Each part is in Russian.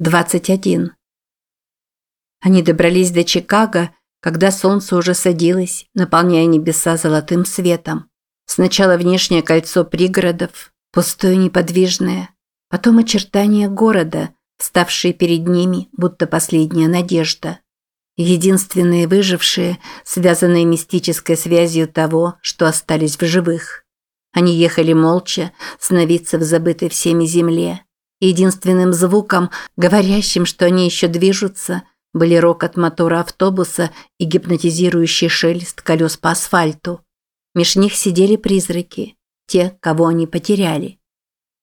21. Они добрались до Чикаго, когда солнце уже садилось, наполняя небеса золотым светом. Сначала внешнее кольцо пригородов, пустое неподвижное, потом очертания города, вставшие перед ними, будто последняя надежда. Единственные выжившие, связанные мистической связью того, что остались в живых. Они ехали молча, сновидца в забытой всеми земле, Единственным звуком, говорящим, что они еще движутся, были рокот мотора автобуса и гипнотизирующий шелест колес по асфальту. Меж них сидели призраки, те, кого они потеряли.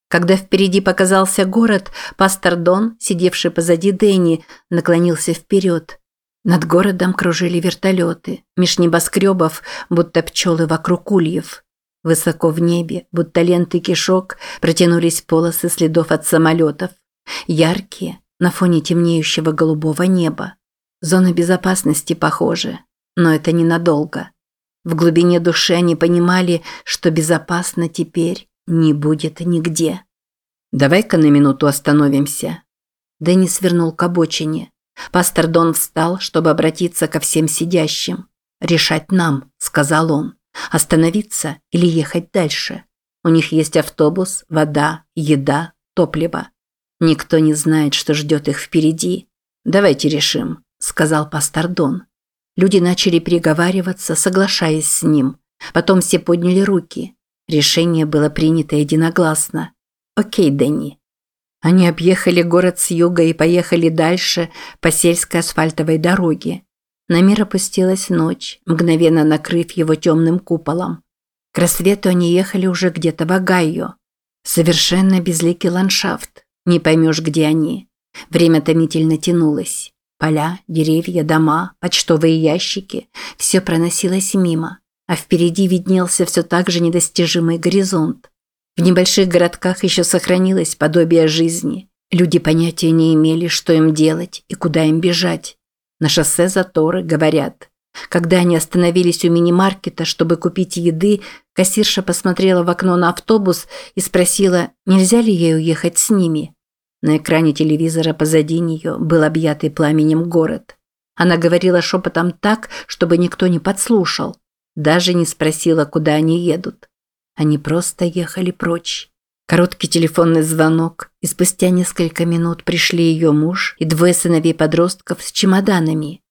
Когда впереди показался город, пастор Дон, сидевший позади Дэнни, наклонился вперед. Над городом кружили вертолеты, меж небоскребов, будто пчелы вокруг ульев. Высоко в небе, будто ленты кишок, протянулись полосы следов от самолетов. Яркие, на фоне темнеющего голубого неба. Зона безопасности похожа, но это ненадолго. В глубине души они понимали, что безопасно теперь не будет нигде. «Давай-ка на минуту остановимся». Дэнни свернул к обочине. Пастор Дон встал, чтобы обратиться ко всем сидящим. «Решать нам», – сказал он. Остановиться или ехать дальше? У них есть автобус, вода, еда, топливо. Никто не знает, что ждет их впереди. Давайте решим, сказал пастор Дон. Люди начали переговариваться, соглашаясь с ним. Потом все подняли руки. Решение было принято единогласно. Окей, Дэнни. Они объехали город с юга и поехали дальше по сельской асфальтовой дороге. На мир опустилась ночь, мгновенно накрыв его темным куполом. К рассвету они ехали уже где-то в Огайо. Совершенно безликий ландшафт. Не поймешь, где они. Время томительно тянулось. Поля, деревья, дома, почтовые ящики – все проносилось мимо, а впереди виднелся все так же недостижимый горизонт. В небольших городках еще сохранилось подобие жизни. Люди понятия не имели, что им делать и куда им бежать. На шоссе заторы, говорят. Когда они остановились у мини-маркета, чтобы купить еды, кассирша посмотрела в окно на автобус и спросила, нельзя ли ей уехать с ними. На экране телевизора позади нее был объятый пламенем город. Она говорила шепотом так, чтобы никто не подслушал. Даже не спросила, куда они едут. Они просто ехали прочь. Короткий телефонный звонок, и спустя несколько минут пришли ее муж и двое сыновей-подростков с чемоданами.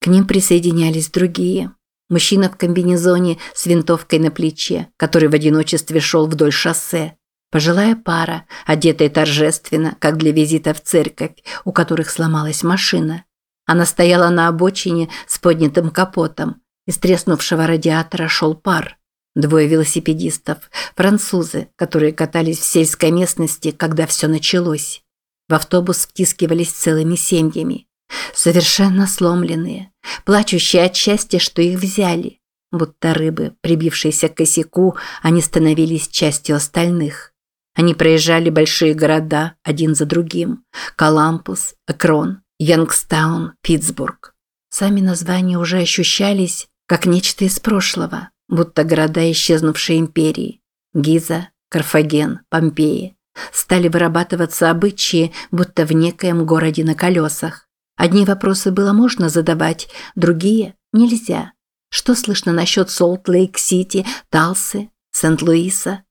К ним присоединялись другие. Мужчина в комбинезоне с винтовкой на плече, который в одиночестве шел вдоль шоссе. Пожилая пара, одетая торжественно, как для визита в церковь, у которых сломалась машина. Она стояла на обочине с поднятым капотом. Из треснувшего радиатора шел пар. Двое велосипедистов, французы, которые катались в сельской местности, когда все началось. В автобус втискивались целыми семьями. Совершенно сломленные, плачущие от счастья, что их взяли. Будто рыбы, прибившиеся к косяку, они становились частью остальных. Они проезжали большие города один за другим. Колумбус, Акрон, Янгстаун, Питтсбург. Сами названия уже ощущались как нечто из прошлого будто города исчезнувшей империи – Гиза, Карфаген, Помпеи – стали вырабатываться обычаи, будто в некоем городе на колесах. Одни вопросы было можно задавать, другие – нельзя. Что слышно насчет Солт-Лейк-Сити, Талсы, Сент-Луиса?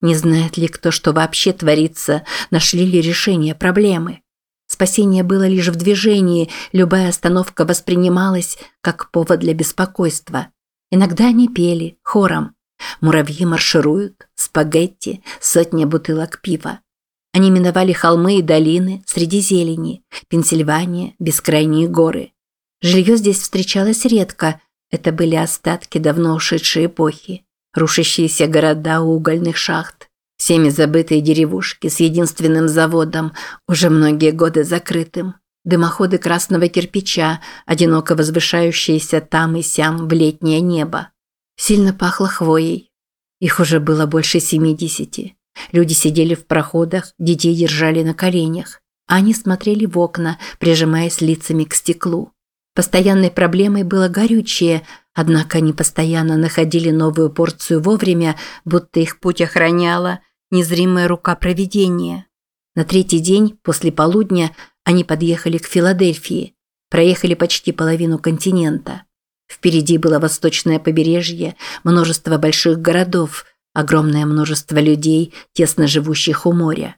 Не знает ли кто, что вообще творится, нашли ли решение проблемы? Спасение было лишь в движении, любая остановка воспринималась как повод для беспокойства. Иногда они пели хором. Муравьи маршируют, спагетти, сотня бутылок пива. Они миновали холмы и долины среди зелени, Пенсильвания, бескрайние горы. Жилье здесь встречалось редко, это были остатки давно ушедшей эпохи. Рушащиеся города угольных шахт, всеми забытые деревушки с единственным заводом, уже многие годы закрытым дымоходы красного кирпича, одиноко возвышающиеся там и сям в летнее небо. Сильно пахло хвоей. Их уже было больше семидесяти. Люди сидели в проходах, детей держали на коленях. А они смотрели в окна, прижимаясь лицами к стеклу. Постоянной проблемой было горючее, однако они постоянно находили новую порцию вовремя, будто их путь охраняла незримая рука провидения. На третий день, после полудня, Они подъехали к Филадельфии, проехали почти половину континента. Впереди было восточное побережье, множество больших городов, огромное множество людей, тесно живущих у моря.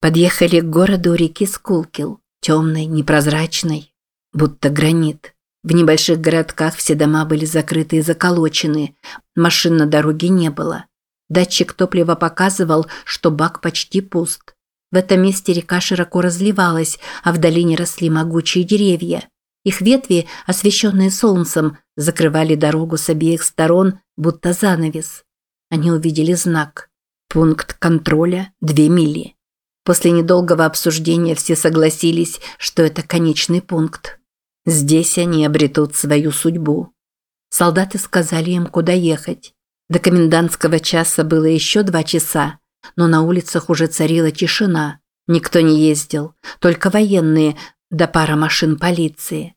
Подъехали к городу реки Скулкил, темной, непрозрачной, будто гранит. В небольших городках все дома были закрыты и заколочены, машин на дороге не было. Датчик топлива показывал, что бак почти пуст. В этом месте река широко разливалась, а в долине росли могучие деревья. Их ветви, освещенные солнцем, закрывали дорогу с обеих сторон, будто занавес. Они увидели знак. Пункт контроля – две мили. После недолгого обсуждения все согласились, что это конечный пункт. Здесь они обретут свою судьбу. Солдаты сказали им, куда ехать. До комендантского часа было еще два часа, но на улицах уже царила тишина. Никто не ездил, только военные, да пара машин полиции.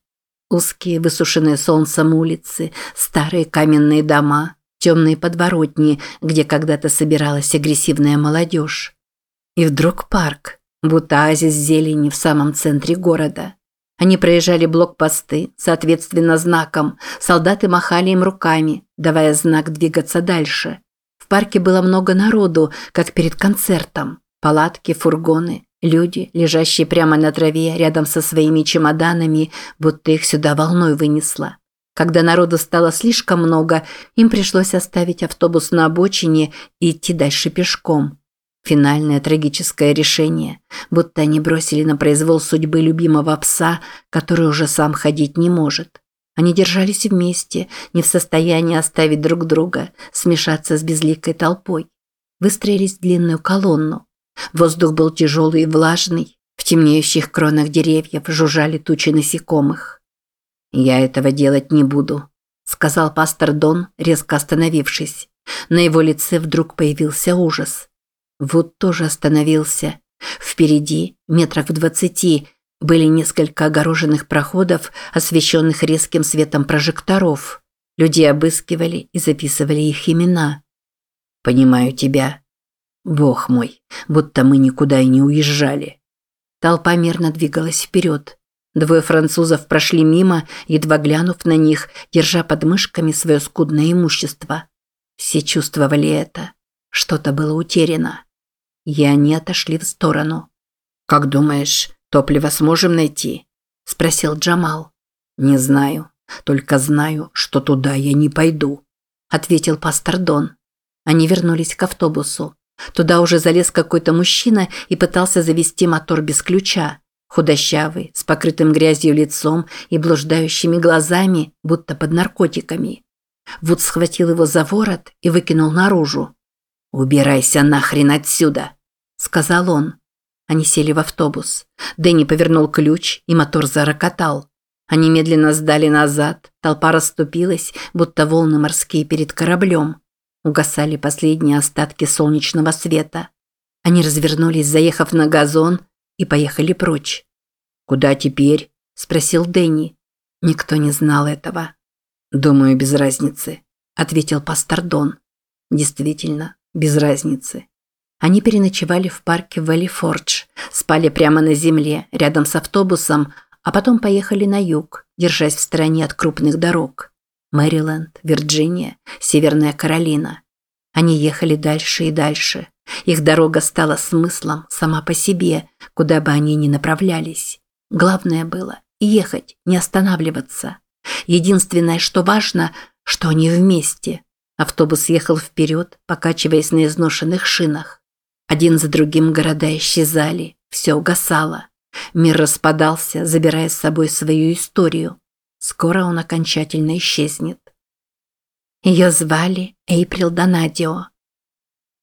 Узкие, высушенные солнцем улицы, старые каменные дома, темные подворотни, где когда-то собиралась агрессивная молодежь. И вдруг парк, будто оазис зелени в самом центре города. Они проезжали блокпосты, соответственно знаком. Солдаты махали им руками, давая знак двигаться дальше. Парке было много народу, как перед концертом. Палатки, фургоны, люди, лежащие прямо на траве рядом со своими чемоданами, будто их сюда волной вынесло. Когда народу стало слишком много, им пришлось оставить автобус на обочине и идти дальше пешком. Финальное трагическое решение, будто они бросили на произвол судьбы любимого пса, который уже сам ходить не может. Они держались вместе, не в состоянии оставить друг друга, смешаться с безликой толпой. Выстроились в длинную колонну. Воздух был тяжелый и влажный. В темнеющих кронах деревьев жужжали тучи насекомых. «Я этого делать не буду», – сказал пастор Дон, резко остановившись. На его лице вдруг появился ужас. Вот тоже остановился. Впереди, метрах в двадцати, были несколько огороженных проходов, освещенных резким светом прожекторов. Люди обыскивали и записывали их имена. «Понимаю тебя. Бог мой, будто мы никуда и не уезжали». Толпа мерно двигалась вперед. Двое французов прошли мимо, едва глянув на них, держа под мышками свое скудное имущество. Все чувствовали это. Что-то было утеряно и они отошли в сторону. «Как думаешь, топливо сможем найти?» – спросил Джамал. «Не знаю, только знаю, что туда я не пойду», – ответил пастор Дон. Они вернулись к автобусу. Туда уже залез какой-то мужчина и пытался завести мотор без ключа. Худощавый, с покрытым грязью лицом и блуждающими глазами, будто под наркотиками. Вуд схватил его за ворот и выкинул наружу. «Убирайся нахрен отсюда!» – сказал он. Они сели в автобус. Дэнни повернул ключ, и мотор зарокотал. Они медленно сдали назад, толпа расступилась, будто волны морские перед кораблем. Угасали последние остатки солнечного света. Они развернулись, заехав на газон, и поехали прочь. «Куда теперь?» – спросил Дэнни. Никто не знал этого. «Думаю, без разницы», – ответил пастор Дон. Действительно, без разницы. Они переночевали в парке Вэлли-Фордж, спали прямо на земле, рядом с автобусом, а потом поехали на юг, держась в стороне от крупных дорог. Мэриленд, Вирджиния, Северная Каролина. Они ехали дальше и дальше. Их дорога стала смыслом сама по себе, куда бы они ни направлялись. Главное было – ехать, не останавливаться. Единственное, что важно, что они вместе – Автобус ехал вперед, покачиваясь на изношенных шинах. Один за другим города исчезали, все угасало. Мир распадался, забирая с собой свою историю. Скоро он окончательно исчезнет. Ее звали Эйприл Донадио.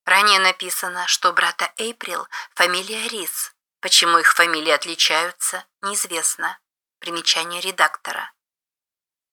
Ранее написано, что брата Эйприл фамилия Рис. Почему их фамилии отличаются, неизвестно. Примечание редактора.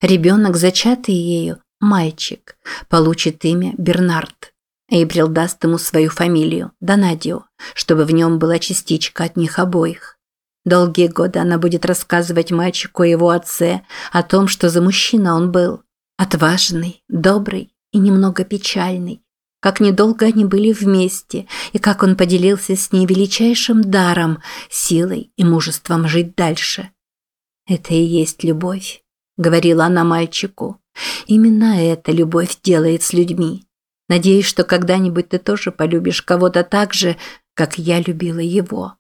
Ребенок, зачатый ею, Мальчик. Получит имя Бернард. Эйприл даст ему свою фамилию, Донадио, чтобы в нем была частичка от них обоих. Долгие годы она будет рассказывать мальчику о его отце, о том, что за мужчина он был. Отважный, добрый и немного печальный. как недолго они были вместе и как он поделился с ней величайшим даром, силой и мужеством жить дальше. «Это и есть любовь», – говорила она мальчику. «Именно это любовь делает с людьми. Надеюсь, что когда-нибудь ты тоже полюбишь кого-то так же, как я любила его».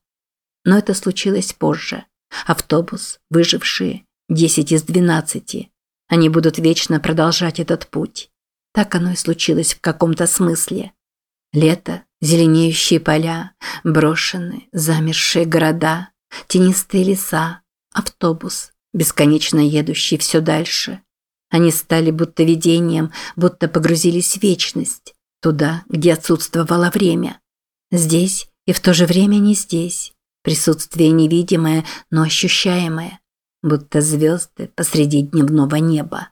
Но это случилось позже. Автобус, выжившие, десять из двенадцати. Они будут вечно продолжать этот путь. Так оно и случилось в каком-то смысле. Лето, зеленеющие поля, брошенные, замершие города, тенистые леса, автобус, бесконечно едущий все дальше. Они стали будто видением, будто погрузились в вечность, туда, где отсутствовало время. Здесь и в то же время не здесь. Присутствие невидимое, но ощущаемое, будто звезды посреди дневного неба.